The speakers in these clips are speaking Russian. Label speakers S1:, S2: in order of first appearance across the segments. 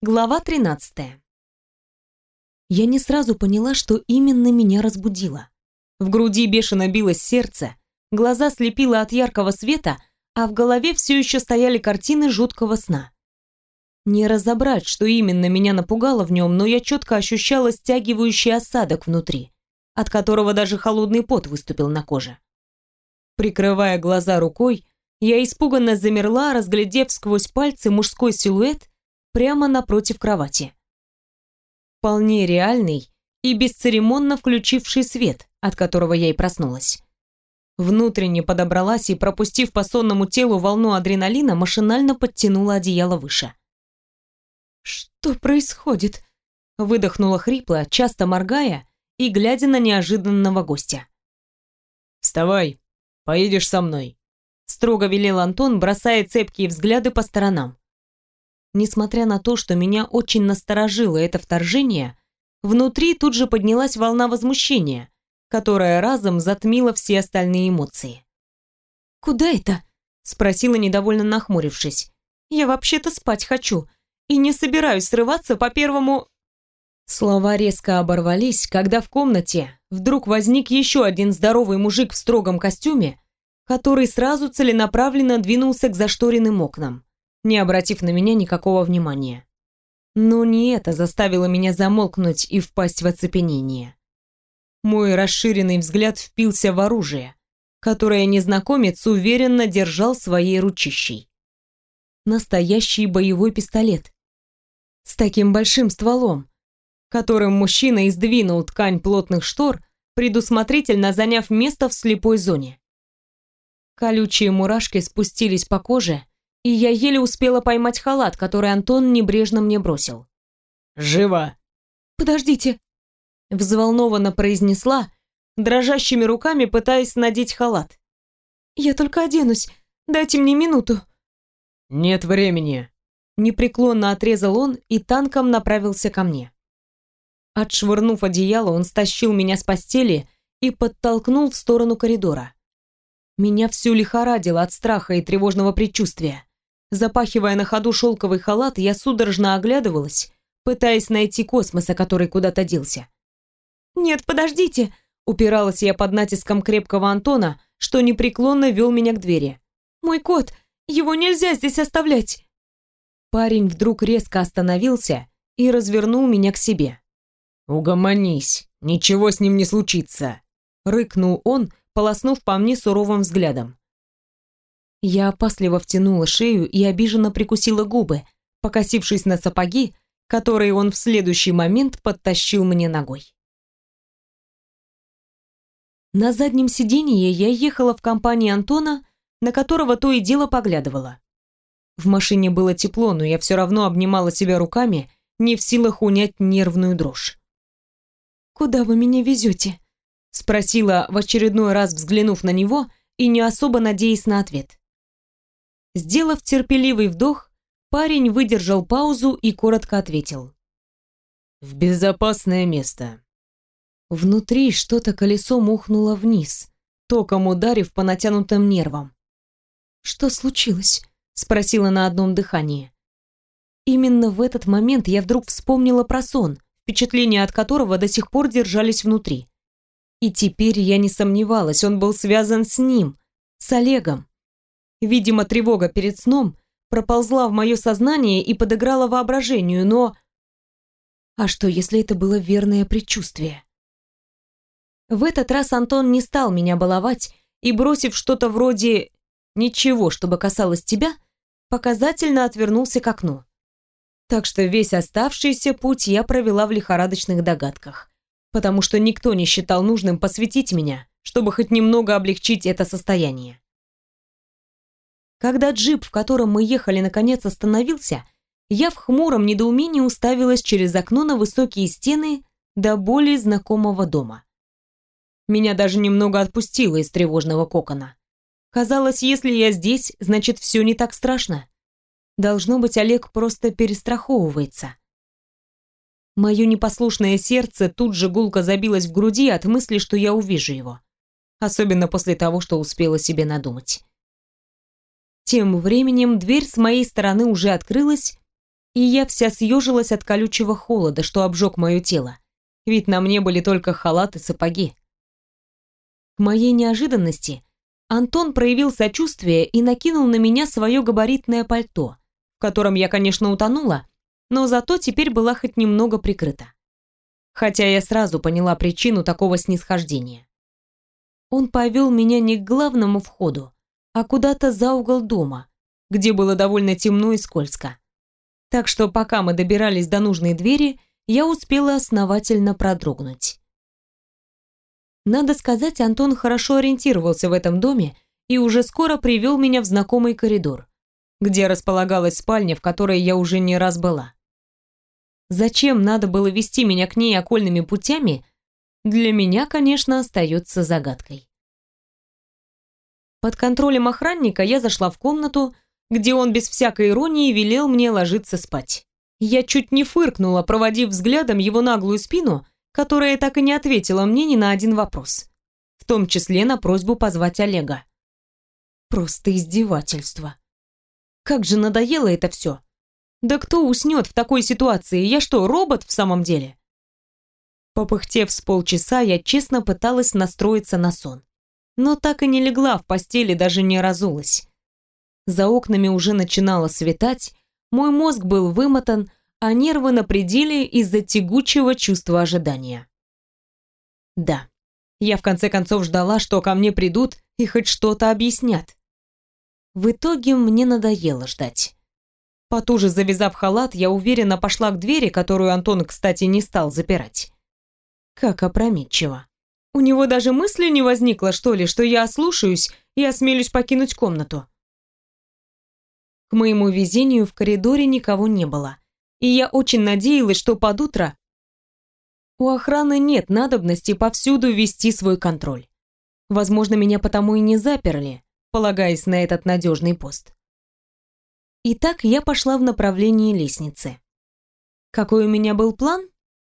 S1: Глава 13. Я не сразу поняла, что именно меня разбудило. В груди бешено билось сердце, глаза слепило от яркого света, а в голове все еще стояли картины жуткого сна. Не разобрать, что именно меня напугало в нем, но я четко ощущала стягивающий осадок внутри, от которого даже холодный пот выступил на коже. Прикрывая глаза рукой, я испуганно замерла, разглядев сквозь пальцы мужской силуэт прямо напротив кровати. Вполне реальный и бесцеремонно включивший свет, от которого я и проснулась. Внутренне подобралась и, пропустив по сонному телу волну адреналина, машинально подтянула одеяло выше. «Что происходит?» Выдохнула хрипло, часто моргая и глядя на неожиданного гостя.
S2: «Вставай, поедешь со мной», — строго велел Антон, бросая цепкие взгляды по сторонам.
S1: Несмотря на то, что меня очень насторожило это вторжение, внутри тут же поднялась волна возмущения, которая разом затмила все остальные эмоции. «Куда это?» — спросила, недовольно нахмурившись. «Я вообще-то спать хочу и не собираюсь срываться по первому...» Слова резко оборвались, когда в комнате вдруг возник еще один здоровый мужик в строгом костюме, который сразу целенаправленно двинулся к зашторенным окнам не обратив на меня никакого внимания. Но не это заставило меня замолкнуть и впасть в оцепенение. Мой расширенный взгляд впился в оружие, которое незнакомец уверенно держал своей ручищей. Настоящий боевой пистолет. С таким большим стволом, которым мужчина издвинул ткань плотных штор, предусмотрительно заняв место в слепой зоне. Колючие мурашки спустились по коже, и я еле успела поймать халат, который Антон небрежно мне бросил.
S2: «Живо!»
S1: «Подождите!» Взволнованно произнесла, дрожащими руками пытаясь надеть халат. «Я только оденусь. Дайте мне минуту».
S2: «Нет времени!»
S1: Непреклонно отрезал он и танком направился ко мне. Отшвырнув одеяло, он стащил меня с постели и подтолкнул в сторону коридора. Меня всю лихорадило от страха и тревожного предчувствия. Запахивая на ходу шелковый халат, я судорожно оглядывалась, пытаясь найти космоса, который куда-то делся. «Нет, подождите!» — упиралась я под натиском крепкого Антона, что непреклонно вел меня к двери. «Мой кот! Его нельзя здесь оставлять!» Парень вдруг резко остановился и развернул меня к себе.
S2: «Угомонись, ничего с ним не случится!» — рыкнул он, полоснув по мне суровым взглядом.
S1: Я опасливо втянула шею и обиженно прикусила губы, покосившись на сапоги, которые он в следующий момент подтащил мне ногой. На заднем сиденье я ехала в компании Антона, на которого то и дело поглядывала. В машине было тепло, но я все равно обнимала себя руками, не в силах унять нервную дрожь. «Куда вы меня везете?» — спросила в очередной раз, взглянув на него и не особо надеясь на ответ. Сделав терпеливый вдох, парень выдержал паузу и коротко ответил.
S2: «В безопасное место».
S1: Внутри что-то колесо мухнуло вниз, током ударив по натянутым нервам. «Что случилось?» — спросила на одном дыхании. Именно в этот момент я вдруг вспомнила про сон, впечатления от которого до сих пор держались внутри. И теперь я не сомневалась, он был связан с ним, с Олегом. Видимо, тревога перед сном проползла в мое сознание и подыграла воображению, но... А что, если это было верное предчувствие? В этот раз Антон не стал меня баловать и, бросив что-то вроде «ничего, чтобы касалось тебя», показательно отвернулся к окну. Так что весь оставшийся путь я провела в лихорадочных догадках, потому что никто не считал нужным посвятить меня, чтобы хоть немного облегчить это состояние. Когда джип, в котором мы ехали, наконец остановился, я в хмуром недоумении уставилась через окно на высокие стены до более знакомого дома. Меня даже немного отпустило из тревожного кокона. Казалось, если я здесь, значит, все не так страшно. Должно быть, Олег просто перестраховывается. Мое непослушное сердце тут же гулко забилось в груди от мысли, что я увижу его. Особенно после того, что успела себе надумать. Тем временем дверь с моей стороны уже открылась, и я вся съежилась от колючего холода, что обжег мое тело, ведь на мне были только халат и сапоги. К моей неожиданности Антон проявил сочувствие и накинул на меня свое габаритное пальто, в котором я, конечно, утонула, но зато теперь была хоть немного прикрыта. Хотя я сразу поняла причину такого снисхождения. Он повел меня не к главному входу, а куда-то за угол дома, где было довольно темно и скользко. Так что пока мы добирались до нужной двери, я успела основательно продрогнуть. Надо сказать, Антон хорошо ориентировался в этом доме и уже скоро привел меня в знакомый коридор, где располагалась спальня, в которой я уже не раз была. Зачем надо было вести меня к ней окольными путями, для меня, конечно, остается загадкой. Под контролем охранника я зашла в комнату, где он без всякой иронии велел мне ложиться спать. Я чуть не фыркнула, проводив взглядом его наглую спину которая так и не ответила мне ни на один вопрос, в том числе на просьбу позвать Олега. Просто издевательство. Как же надоело это все. Да кто уснет в такой ситуации? Я что, робот в самом деле? Попыхтев с полчаса, я честно пыталась настроиться на сон. Но так и не легла в постели, даже не разулась. За окнами уже начинало светать, мой мозг был вымотан, а нервы на пределе из-за тягучего чувства ожидания. Да, я в конце концов ждала, что ко мне придут и хоть что-то объяснят. В итоге мне надоело ждать. Потуже завязав халат, я уверенно пошла к двери, которую Антон, кстати, не стал запирать. Как опрометчиво. У него даже мысли не возникло, что ли, что я ослушаюсь и осмелюсь покинуть комнату. К моему везению в коридоре никого не было и я очень надеялась, что под утро у охраны нет надобности повсюду вести свой контроль. Возможно, меня потому и не заперли, полагаясь на этот надежный пост. Итак, я пошла в направлении лестницы. Какой у меня был план?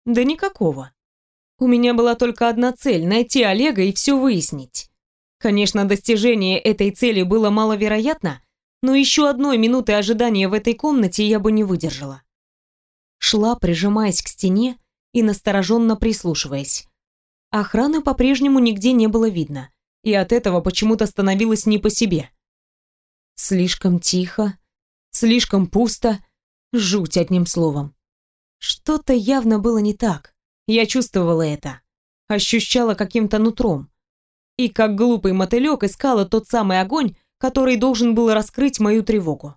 S1: Да никакого. У меня была только одна цель — найти Олега и все выяснить. Конечно, достижение этой цели было маловероятно, но еще одной минуты ожидания в этой комнате я бы не выдержала шла, прижимаясь к стене и настороженно прислушиваясь. Охраны по-прежнему нигде не было видно, и от этого почему-то становилось не по себе. Слишком тихо, слишком пусто, жуть одним словом. Что-то явно было не так. Я чувствовала это, ощущала каким-то нутром. И как глупый мотылек искала тот самый огонь, который должен был раскрыть мою тревогу.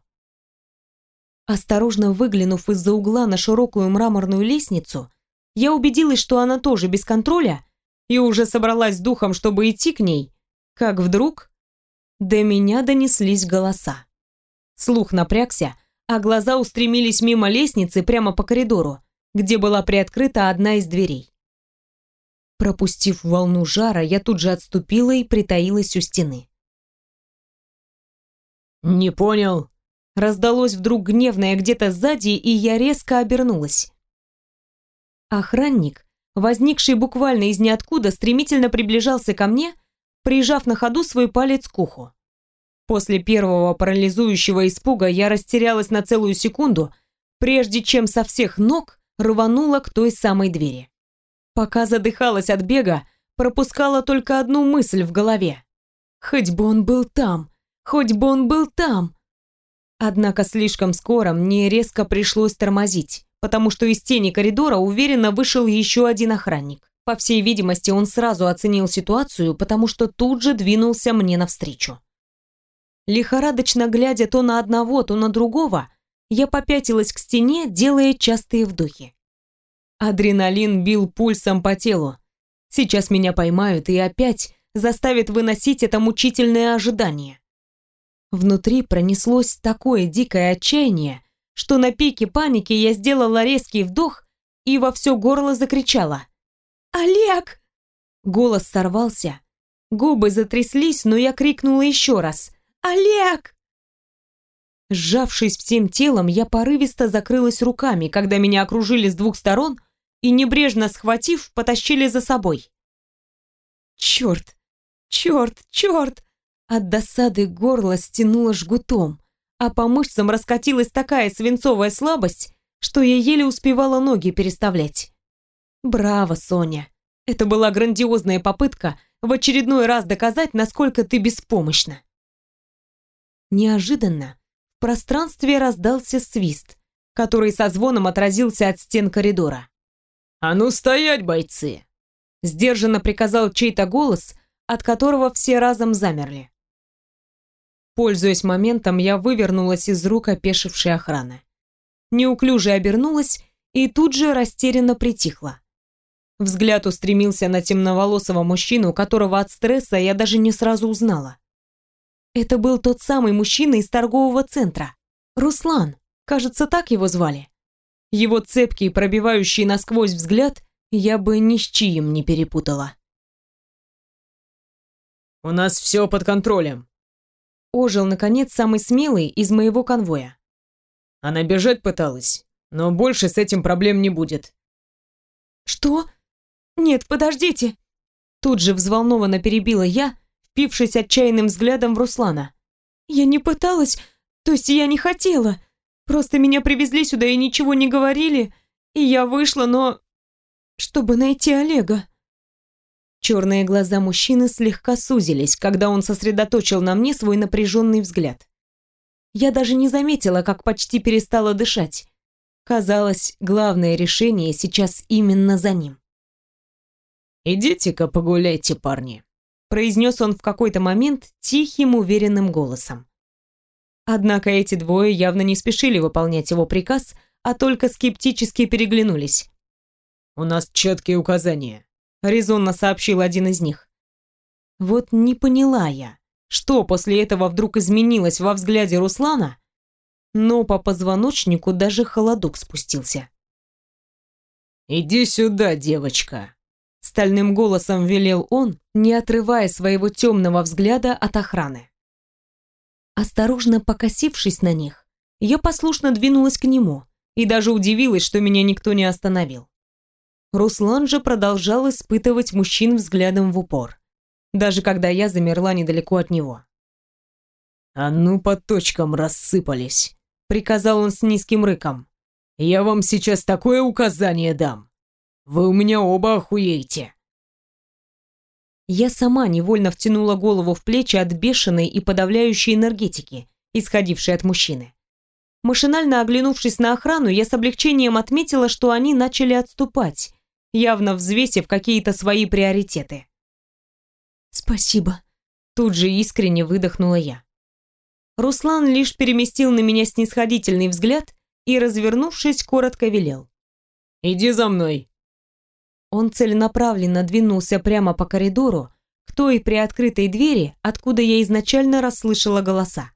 S1: Осторожно выглянув из-за угла на широкую мраморную лестницу, я убедилась, что она тоже без контроля, и уже собралась с духом, чтобы идти к ней, как вдруг до меня донеслись голоса. Слух напрягся, а глаза устремились мимо лестницы прямо по коридору, где была приоткрыта одна из дверей. Пропустив волну жара, я тут же отступила и притаилась у стены.
S2: «Не понял,
S1: Раздалось вдруг гневное где-то сзади, и я резко обернулась. Охранник, возникший буквально из ниоткуда, стремительно приближался ко мне, прижав на ходу свой палец к уху. После первого парализующего испуга я растерялась на целую секунду, прежде чем со всех ног рванула к той самой двери. Пока задыхалась от бега, пропускала только одну мысль в голове. Хоть бы он был там, хоть бы он был там. Однако слишком скоро мне резко пришлось тормозить, потому что из тени коридора уверенно вышел еще один охранник. По всей видимости, он сразу оценил ситуацию, потому что тут же двинулся мне навстречу. Лихорадочно глядя то на одного, то на другого, я попятилась к стене, делая частые вдохи. Адреналин бил пульсом по телу. Сейчас меня поймают и опять заставят выносить это мучительное ожидание. Внутри пронеслось такое дикое отчаяние, что на пике паники я сделала резкий вдох и во все горло закричала. «Олег!» Голос сорвался, губы затряслись, но я крикнула еще раз. «Олег!» Сжавшись всем телом, я порывисто закрылась руками, когда меня окружили с двух сторон и, небрежно схватив, потащили за собой. «Черт! Черт! Черт!» От досады горло стянуло жгутом, а по мышцам раскатилась такая свинцовая слабость, что я еле успевала ноги переставлять. Браво, Соня. Это была грандиозная попытка в очередной раз доказать, насколько ты беспомощна. Неожиданно пространстве раздался свист, который со звоном отразился от стен коридора.
S2: «А ну стоять, бойцы!»
S1: Сдержанно приказал чей-то голос, от которого все разом замерли. Пользуясь моментом, я вывернулась из рук опешившей охраны. Неуклюже обернулась и тут же растерянно притихла. Взгляд устремился на темноволосого мужчину, которого от стресса я даже не сразу узнала. Это был тот самый мужчина из торгового центра. Руслан, кажется, так его звали. Его цепкий, пробивающий насквозь взгляд я бы ни с чьим не перепутала.
S2: «У нас все под контролем», —
S1: ожил, наконец, самый смелый из моего конвоя.
S2: Она бежать пыталась, но больше с этим проблем не будет.
S1: «Что? Нет, подождите!» Тут же взволнованно перебила я, впившись отчаянным взглядом в Руслана. «Я не пыталась, то есть я не хотела. Просто меня привезли сюда и ничего не говорили, и я вышла, но чтобы найти Олега. Черные глаза мужчины слегка сузились, когда он сосредоточил на мне свой напряженный взгляд. Я даже не заметила, как почти перестала дышать. Казалось, главное решение сейчас именно за ним.
S2: «Идите-ка погуляйте, парни», — произнес он в какой-то момент тихим, уверенным голосом.
S1: Однако эти двое явно не спешили выполнять его приказ, а только скептически переглянулись.
S2: «У нас четкие указания», —
S1: резонно сообщил один из них. Вот не поняла я, что после этого вдруг изменилось во взгляде Руслана, но по позвоночнику даже холодок спустился.
S2: «Иди сюда, девочка», —
S1: стальным голосом велел он, не отрывая своего темного взгляда от охраны. Осторожно покосившись на них, я послушно двинулась к нему и даже удивилась, что меня никто не остановил. Руслан же продолжал испытывать мужчин взглядом в упор, даже когда я замерла недалеко от него.
S2: «А ну по точкам рассыпались», —
S1: приказал он с низким рыком.
S2: «Я вам сейчас такое указание дам. Вы у меня оба охуеете».
S1: Я сама невольно втянула голову в плечи от бешеной и подавляющей энергетики, исходившей от мужчины. Машинально оглянувшись на охрану, я с облегчением отметила, что они начали отступать, явно взвесив какие-то свои приоритеты. «Спасибо», — тут же искренне выдохнула я. Руслан лишь переместил на меня снисходительный взгляд и, развернувшись, коротко велел.
S2: «Иди за мной».
S1: Он целенаправленно двинулся прямо по коридору к той приоткрытой двери, откуда я изначально расслышала голоса.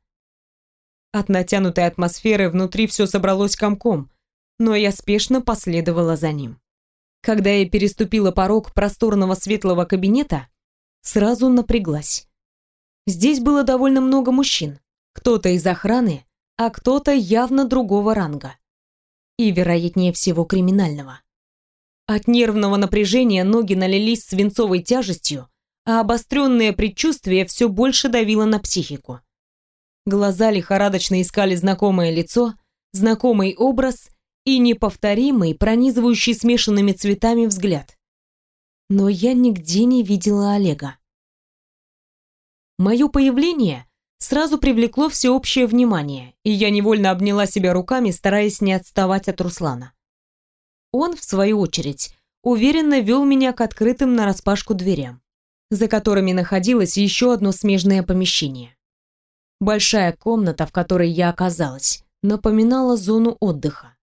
S1: От натянутой атмосферы внутри все собралось комком, но я спешно последовала за ним. Когда я переступила порог просторного светлого кабинета, сразу напряглась. Здесь было довольно много мужчин. Кто-то из охраны, а кто-то явно другого ранга. И, вероятнее всего, криминального. От нервного напряжения ноги налились свинцовой тяжестью, а обостренное предчувствие все больше давило на психику. Глаза лихорадочно искали знакомое лицо, знакомый образ и неповторимый, пронизывающий смешанными цветами взгляд. Но я нигде не видела Олега. Мое появление сразу привлекло всеобщее внимание, и я невольно обняла себя руками, стараясь не отставать от Руслана. Он, в свою очередь, уверенно вел меня к открытым нараспашку дверям, за которыми находилось еще одно смежное помещение. Большая комната, в которой я оказалась, напоминала зону отдыха.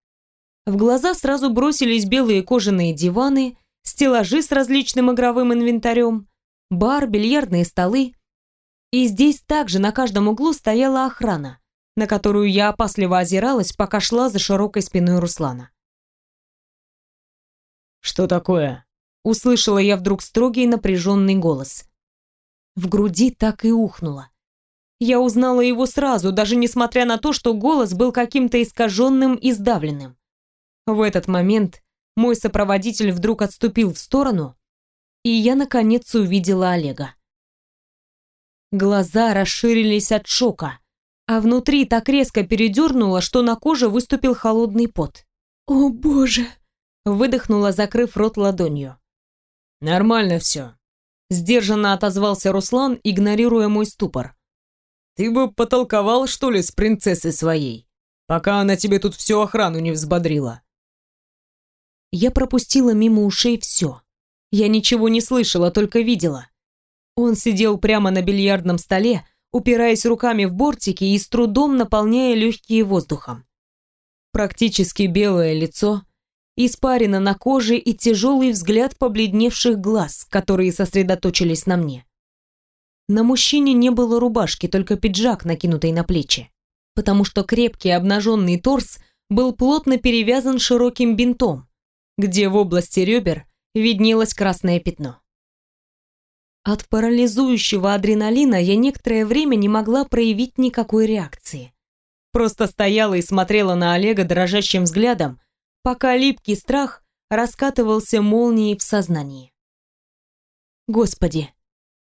S1: В глаза сразу бросились белые кожаные диваны, стеллажи с различным игровым инвентарем, бар, бильярдные столы. И здесь также на каждом углу стояла охрана, на которую я опасливо озиралась, пока шла за широкой спиной Руслана.
S2: «Что такое?»
S1: — услышала я вдруг строгий напряженный голос. В груди так и ухнуло. Я узнала его сразу, даже несмотря на то, что голос был каким-то искаженным и сдавленным. В этот момент мой сопроводитель вдруг отступил в сторону, и я наконец увидела Олега. Глаза расширились от шока, а внутри так резко передернуло, что на коже выступил холодный пот. «О, боже!» — выдохнула, закрыв рот ладонью.
S2: «Нормально все», — сдержанно отозвался Руслан, игнорируя мой ступор. «Ты бы потолковал, что ли, с принцессой своей, пока она тебе тут всю охрану не взбодрила».
S1: Я пропустила мимо ушей все. Я ничего не слышала, только видела. Он сидел прямо на бильярдном столе, упираясь руками в бортики и с трудом наполняя легкие воздухом. Практически белое лицо, испарина на коже и тяжелый взгляд побледневших глаз, которые сосредоточились на мне. На мужчине не было рубашки, только пиджак, накинутый на плечи, потому что крепкий обнаженный торс был плотно перевязан широким бинтом, где в области ребер виднелось красное пятно. От парализующего адреналина я некоторое время не могла проявить никакой реакции. Просто стояла и смотрела на Олега дрожащим взглядом, пока липкий страх раскатывался молнией в сознании. Господи,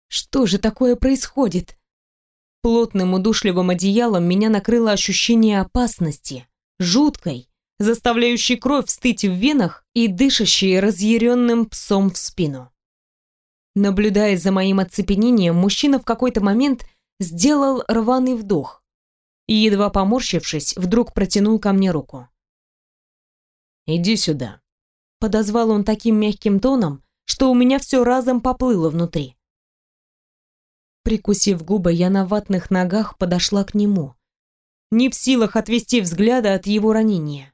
S1: что же такое происходит? Плотным удушливым одеялом меня накрыло ощущение опасности, жуткой, заставляющей кровь стыть в венах и дышащей разъяренным псом в спину. Наблюдая за моим оцепенением, мужчина в какой-то момент сделал рваный вдох и, едва поморщившись, вдруг протянул ко мне руку.
S2: «Иди сюда», —
S1: подозвал он таким мягким тоном, что у меня все разом поплыло внутри. Прикусив губы, я на ватных ногах подошла к нему, не в силах отвести взгляда от его ранения.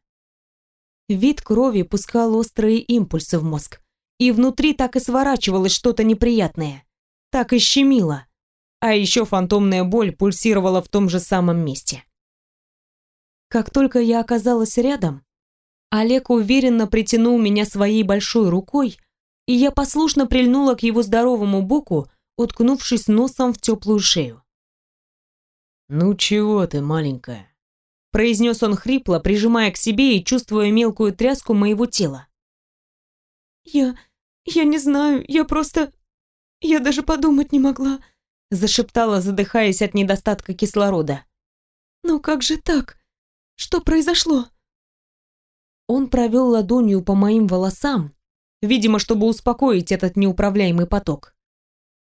S1: Вид крови пускал острые импульсы в мозг, и внутри так и сворачивалось что-то неприятное, так и щемило, а еще фантомная боль пульсировала в том же самом месте. Как только я оказалась рядом, Олег уверенно притянул меня своей большой рукой, и я послушно прильнула к его здоровому боку, уткнувшись носом в теплую шею.
S2: «Ну чего ты, маленькая?»
S1: произнес он хрипло, прижимая к себе и чувствуя мелкую тряску моего тела. «Я... я не знаю, я просто... я даже подумать не могла», зашептала, задыхаясь от недостатка кислорода. «Но как же так? Что произошло?» Он провел ладонью по моим волосам, видимо, чтобы успокоить этот неуправляемый поток.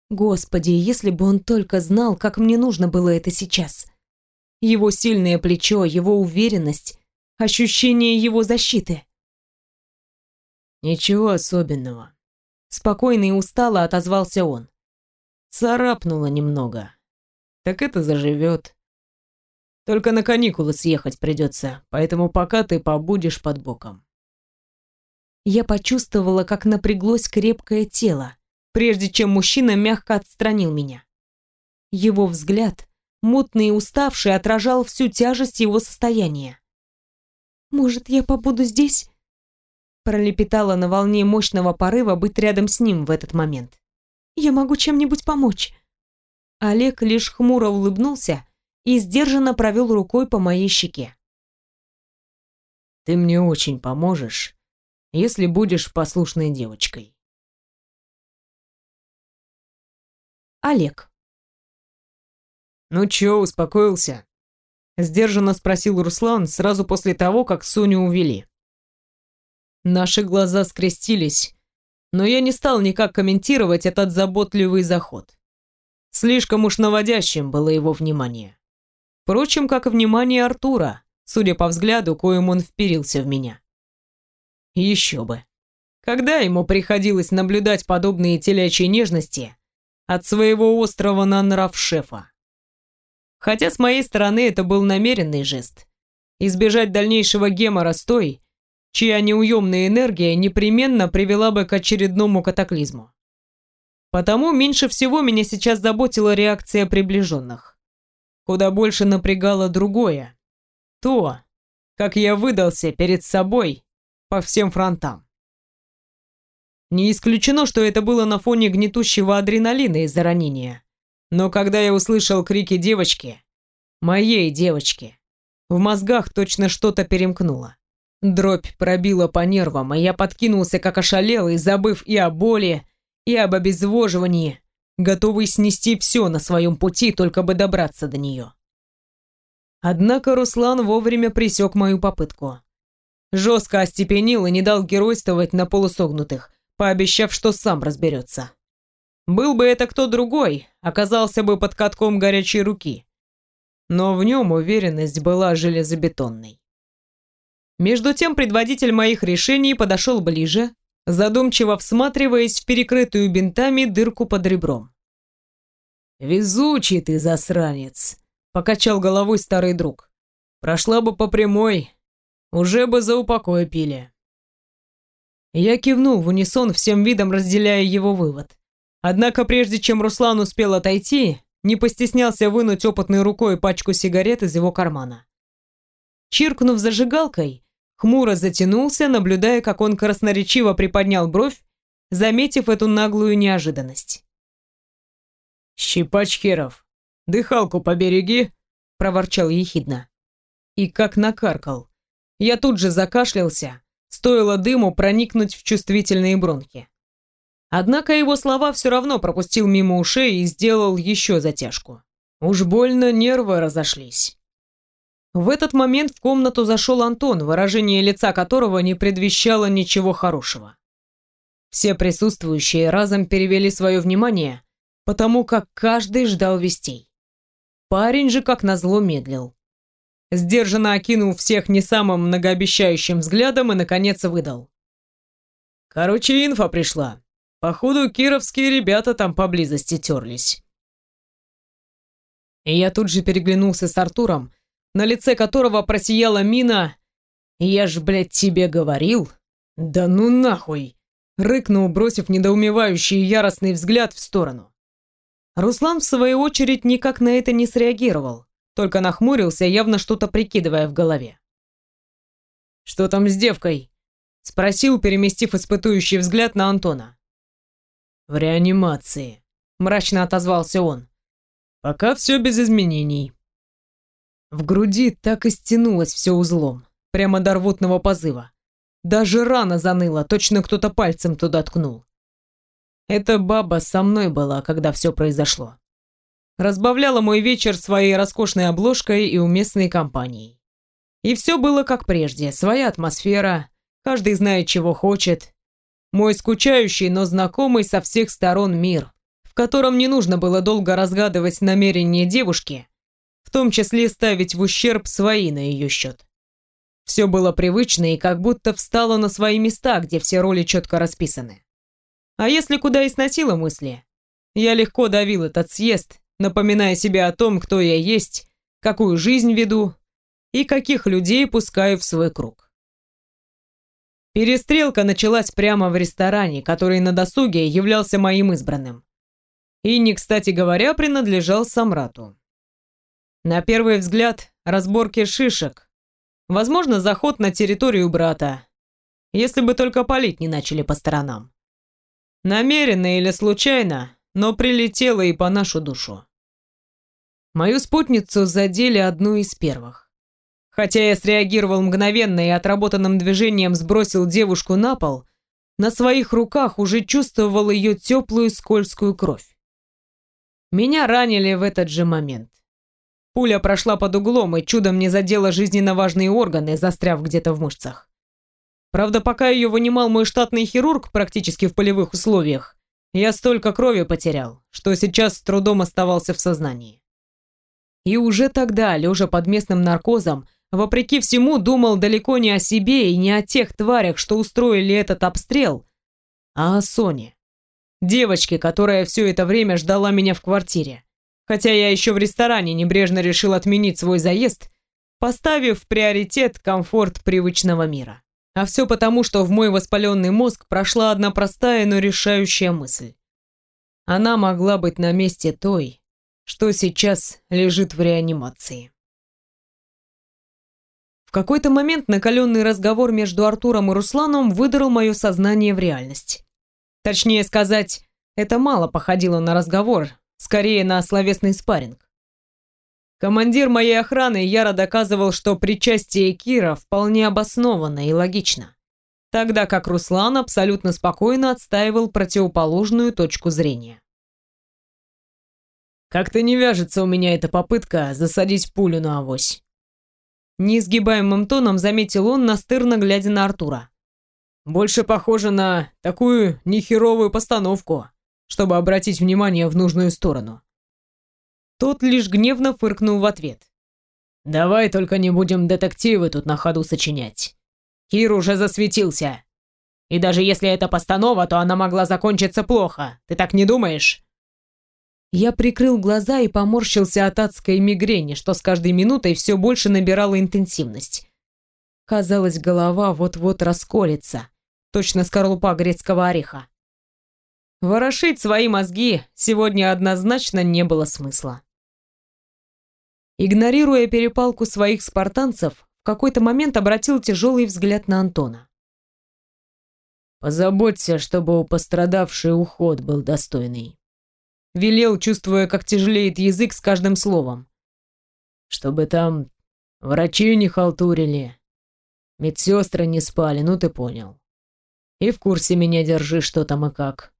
S1: Господи, если бы он только знал, как мне нужно было это сейчас. Его сильное плечо, его уверенность, ощущение его защиты.
S2: Ничего особенного.
S1: Спокойно и устало отозвался он.
S2: Царапнуло немного. Так это заживет. Только на каникулы съехать придется, поэтому пока ты побудешь под боком.
S1: Я почувствовала, как напряглось крепкое тело, прежде чем мужчина мягко отстранил меня. Его взгляд, мутный и уставший, отражал всю тяжесть его состояния. «Может, я побуду здесь?» Пролепетала на волне мощного порыва быть рядом с ним в этот момент. «Я могу чем-нибудь помочь?» Олег лишь хмуро улыбнулся и сдержанно провел рукой по моей щеке.
S2: «Ты мне очень поможешь, если будешь послушной девочкой».
S1: Олег.
S2: «Ну чё, успокоился?» Сдержанно спросил Руслан сразу после того, как Соню увели. Наши глаза скрестились, но я не стал никак комментировать этот заботливый заход. Слишком уж наводящим было его внимание. Впрочем, как и внимание Артура, судя по взгляду, коим он вперился в меня. Еще бы. Когда ему приходилось наблюдать подобные телячьи нежности от своего острого на нрав шефа? Хотя с моей стороны это был намеренный жест. Избежать дальнейшего гемора с той, чья неуемная энергия непременно привела бы к очередному катаклизму. Потому меньше всего меня сейчас заботила реакция приближенных. Куда больше напрягало другое. То, как я выдался перед собой по всем фронтам. Не исключено, что это было на фоне гнетущего адреналина из-за ранения. Но когда я услышал крики девочки, моей девочки, в мозгах точно что-то перемкнуло. Дробь пробила по нервам, и я подкинулся как ошалелый, забыв и о боли, и об обезвоживании, готовый снести все на своем пути, только бы добраться до нее. Однако Руслан вовремя пресек мою попытку. Жестко остепенил и не дал геройствовать на полусогнутых, пообещав, что сам разберется. Был бы это кто другой, оказался бы под катком горячей руки. Но в нем уверенность была железобетонной. Между тем предводитель моих решений подошел ближе, задумчиво всматриваясь в перекрытую бинтами дырку под ребром. «Везучий ты, засранец!» — покачал головой старый друг. «Прошла бы по прямой, уже бы за упокой пили». Я кивнул в унисон, всем видом разделяя его вывод. Однако прежде чем Руслан успел отойти, не постеснялся вынуть опытной рукой пачку сигарет из его кармана. Чиркнув зажигалкой, хмуро затянулся, наблюдая, как он красноречиво приподнял бровь, заметив эту наглую неожиданность. «Щипач херов, дыхалку побереги!» – проворчал ехидно. И как накаркал. Я тут же закашлялся, стоило дыму проникнуть в чувствительные бронхи. Однако его слова все равно пропустил мимо ушей и сделал еще затяжку. Уж больно нервы разошлись. В этот момент в комнату зашел Антон, выражение лица которого не предвещало ничего хорошего. Все присутствующие разом перевели свое внимание, потому как каждый ждал вестей. Парень же, как назло, медлил. Сдержанно окинул всех не самым многообещающим взглядом и, наконец, выдал. «Короче, инфа пришла. Походу, кировские ребята там поблизости терлись». И я тут же переглянулся с Артуром, на лице которого просияла мина «Я ж, блядь, тебе говорил?» «Да ну нахуй!» Рыкнул, бросив недоумевающий и яростный взгляд в сторону. Руслан, в свою очередь, никак на это не среагировал, только нахмурился, явно что-то прикидывая в голове. «Что там с девкой?» — спросил, переместив испытующий взгляд на Антона. «В реанимации», — мрачно отозвался он. «Пока все без изменений. В груди так и стянулось все узлом, прямо до рвотного позыва. Даже рана заныла, точно кто-то пальцем туда ткнул. Эта баба со мной была, когда все произошло. Разбавляла мой вечер своей роскошной обложкой и уместной компанией. И все было как прежде, своя атмосфера, каждый знает, чего хочет. Мой скучающий, но знакомый со всех сторон мир, в котором не нужно было долго разгадывать намерения девушки, том числе ставить в ущерб свои на ее счет. Все было привычно и как будто встало на свои места, где все роли четко расписаны. А если куда и сносило мысли, я легко давил этот съезд, напоминая себе о том, кто я есть, какую жизнь веду и каких людей пускаю в свой круг. Перестрелка началась прямо в ресторане, который на досуге являлся моим избранным. И не, кстати говоря, принадлежал Самрату. На первый взгляд, разборки шишек. Возможно, заход на территорию брата. Если бы только палить не начали по сторонам. Намеренно или случайно, но прилетело и по нашу душу. Мою спутницу задели одну из первых. Хотя я среагировал мгновенно и отработанным движением сбросил девушку на пол, на своих руках уже чувствовал ее теплую скользкую кровь. Меня ранили в этот же момент. Пуля прошла под углом и чудом не задела жизненно важные органы, застряв где-то в мышцах. Правда, пока ее вынимал мой штатный хирург практически в полевых условиях, я столько крови потерял, что сейчас с трудом оставался в сознании. И уже тогда, лежа под местным наркозом, вопреки всему думал далеко не о себе и не о тех тварях, что устроили этот обстрел, а о Соне. Девочке, которая все это время ждала меня в квартире хотя я еще в ресторане небрежно решил отменить свой заезд, поставив в приоритет комфорт привычного мира. А все потому, что в мой воспаленный мозг прошла одна простая, но решающая мысль. Она могла быть на месте той, что сейчас лежит в реанимации. В какой-то момент накаленный разговор между Артуром и Русланом выдрал мое сознание в реальность. Точнее сказать, это мало походило на разговор, скорее на словесный спарринг. Командир моей охраны яро доказывал, что причастие Кира вполне обосновано и логично, тогда как Руслан абсолютно спокойно отстаивал противоположную точку зрения. Как-то не вяжется у меня эта попытка засадить пулю на авось.
S1: Неизгибаемым тоном заметил он, настырно глядя на Артура.
S2: «Больше похоже на такую нехеровую постановку, чтобы обратить внимание в нужную сторону».
S1: Тот лишь гневно фыркнул в ответ.
S2: «Давай только не будем детективы тут на ходу сочинять. Кир уже засветился. И даже если это постанова, то она могла закончиться плохо. Ты так не думаешь?»
S1: Я прикрыл глаза и поморщился от адской мигрени, что с каждой минутой все больше набирала интенсивность. Казалось, голова вот-вот расколется. Точно скорлупа грецкого ореха. Ворошить свои мозги сегодня однозначно не было смысла. Игнорируя перепалку своих спартанцев, в какой-то момент обратил тяжелый взгляд на Антона.
S2: «Позаботься, чтобы у пострадавшей уход был достойный»,
S1: Велел, чувствуя, как тяжелеет язык с каждым словом.
S2: Чтобы там врачи не халтурили, медсестры не спали, ну ты понял. И в курсе меня держи, что там и как.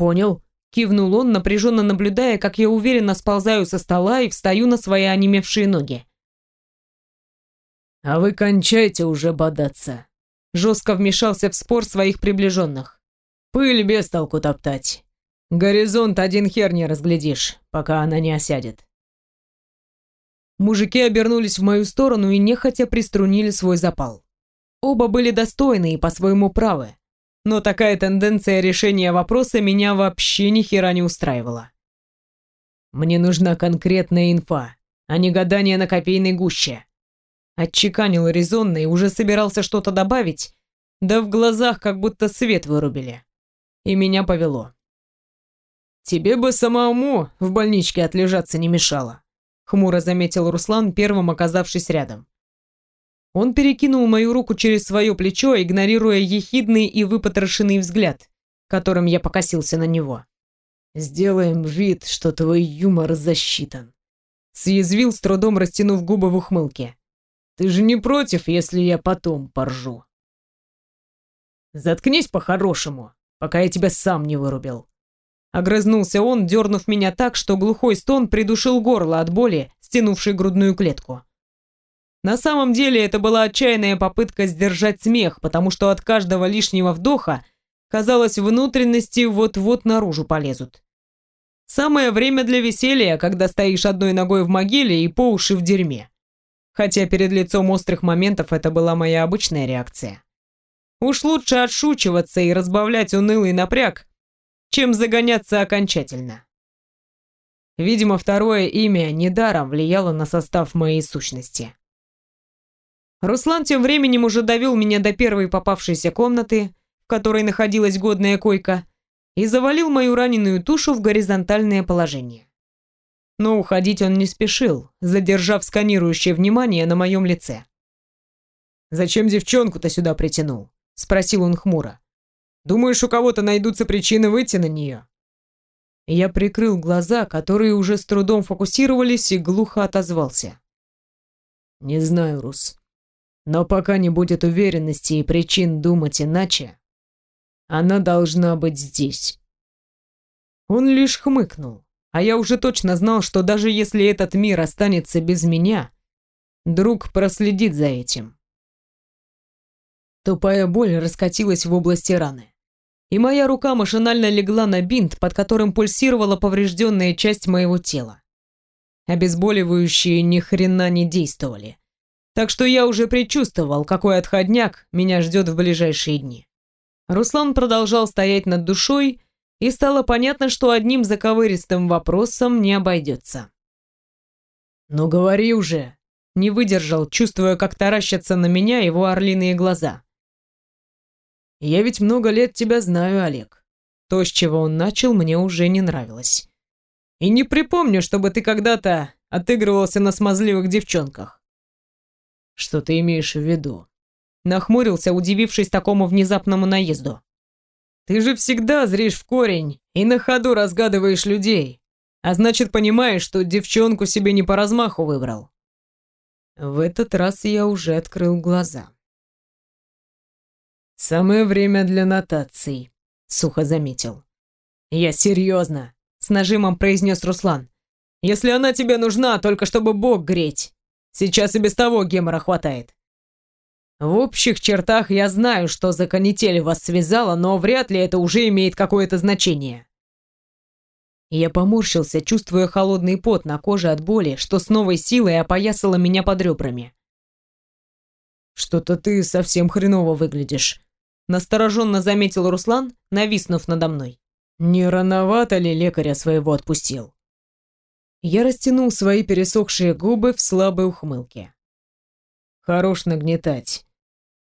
S1: Понял. Кивнул он, напряженно наблюдая, как я уверенно сползаю со стола и встаю на свои онемевшие ноги.
S2: «А вы кончайте уже бодаться!»
S1: Жестко вмешался в спор своих приближенных.
S2: «Пыль без толку топтать. Горизонт один хер не разглядишь, пока она не осядет.
S1: Мужики обернулись в мою сторону и нехотя приструнили свой запал. Оба были достойны и по-своему правы. Но такая тенденция решения вопроса меня вообще ни хера не устраивала.
S2: Мне нужна конкретная инфа, а не гадание на копейной гуще.
S1: Отчеканил резонно и уже собирался что-то добавить, да в глазах как будто свет вырубили. И меня повело.
S2: «Тебе бы самому в больничке отлежаться не мешало», — хмуро заметил Руслан, первым оказавшись рядом.
S1: Он перекинул мою руку через свое плечо, игнорируя ехидный и выпотрошенный взгляд, которым я покосился на него.
S2: «Сделаем вид, что твой юмор засчитан», — съязвил, с трудом растянув губы в ухмылке. «Ты же не против, если я потом поржу?» «Заткнись по-хорошему, пока я тебя сам не вырубил»,
S1: Огрызнулся он, дернув меня так, что глухой стон придушил горло от боли, стянувшей грудную клетку. На самом деле это была отчаянная попытка сдержать смех, потому что от каждого лишнего вдоха, казалось, внутренности вот-вот наружу полезут. Самое время для веселья, когда стоишь одной ногой в могиле и по уши в дерьме. Хотя перед лицом острых моментов это была моя обычная реакция. Уж лучше отшучиваться и разбавлять унылый напряг, чем загоняться окончательно. Видимо, второе имя недаром влияло на состав моей сущности. Руслан тем временем уже довел меня до первой попавшейся комнаты, в которой находилась годная койка, и завалил мою раненую тушу в горизонтальное положение. Но уходить он не спешил, задержав сканирующее внимание на моем лице.
S2: «Зачем девчонку-то сюда притянул?» — спросил он хмуро. Думаешь, у кого-то найдутся причины выйти на нее?»
S1: Я прикрыл глаза, которые уже с трудом фокусировались, и глухо отозвался.
S2: «Не знаю, Рус. Но пока не будет уверенности и причин думать иначе, она должна быть здесь».
S1: Он лишь хмыкнул, а я уже точно знал, что даже если этот мир останется без меня, друг проследит за этим. Тупая боль раскатилась в области раны. И моя рука машинально легла на бинт, под которым пульсировала поврежденная часть моего тела. Обезболивающие ни хрена не действовали. Так что я уже предчувствовал, какой отходняк меня ждет в ближайшие дни. Руслан продолжал стоять над душой, и стало понятно, что одним заковыристым вопросом не обойдется.
S2: «Ну говори уже!»
S1: Не выдержал, чувствуя, как таращатся на меня его орлиные глаза.
S2: Я ведь много лет тебя знаю, Олег.
S1: То, с чего он начал, мне уже не нравилось. И не припомню, чтобы ты когда-то отыгрывался на смазливых девчонках.
S2: Что ты имеешь в виду?
S1: Нахмурился, удивившись такому внезапному наезду. Ты же всегда зришь в корень и на ходу разгадываешь людей. А значит, понимаешь, что девчонку себе не по размаху выбрал. В этот раз я уже открыл глаза.
S2: «Самое время для нотаций», — сухо заметил.
S1: «Я серьезно», — с нажимом произнес Руслан. «Если она тебе нужна, только чтобы бог греть.
S2: Сейчас и без того гемора хватает. В общих чертах я знаю, что за канитель вас связала, но вряд ли это уже имеет какое-то значение. Я поморщился, чувствуя холодный пот на коже от боли, что с новой силой опоясало меня под ребрами. «Что-то ты совсем хреново выглядишь», — настороженно заметил Руслан, нависнув надо мной. «Не рановато ли лекаря своего отпустил?» Я растянул свои пересохшие губы в слабой ухмылке. «Хорош нагнетать.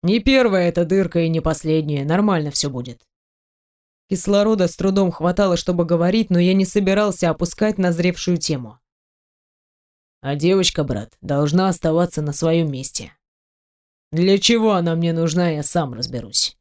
S2: Не первая эта дырка и не последняя, нормально все будет. Кислорода с трудом хватало, чтобы говорить, но я не собирался опускать назревшую тему. А девочка, брат, должна оставаться на своем месте. Для чего она мне нужна, я сам разберусь.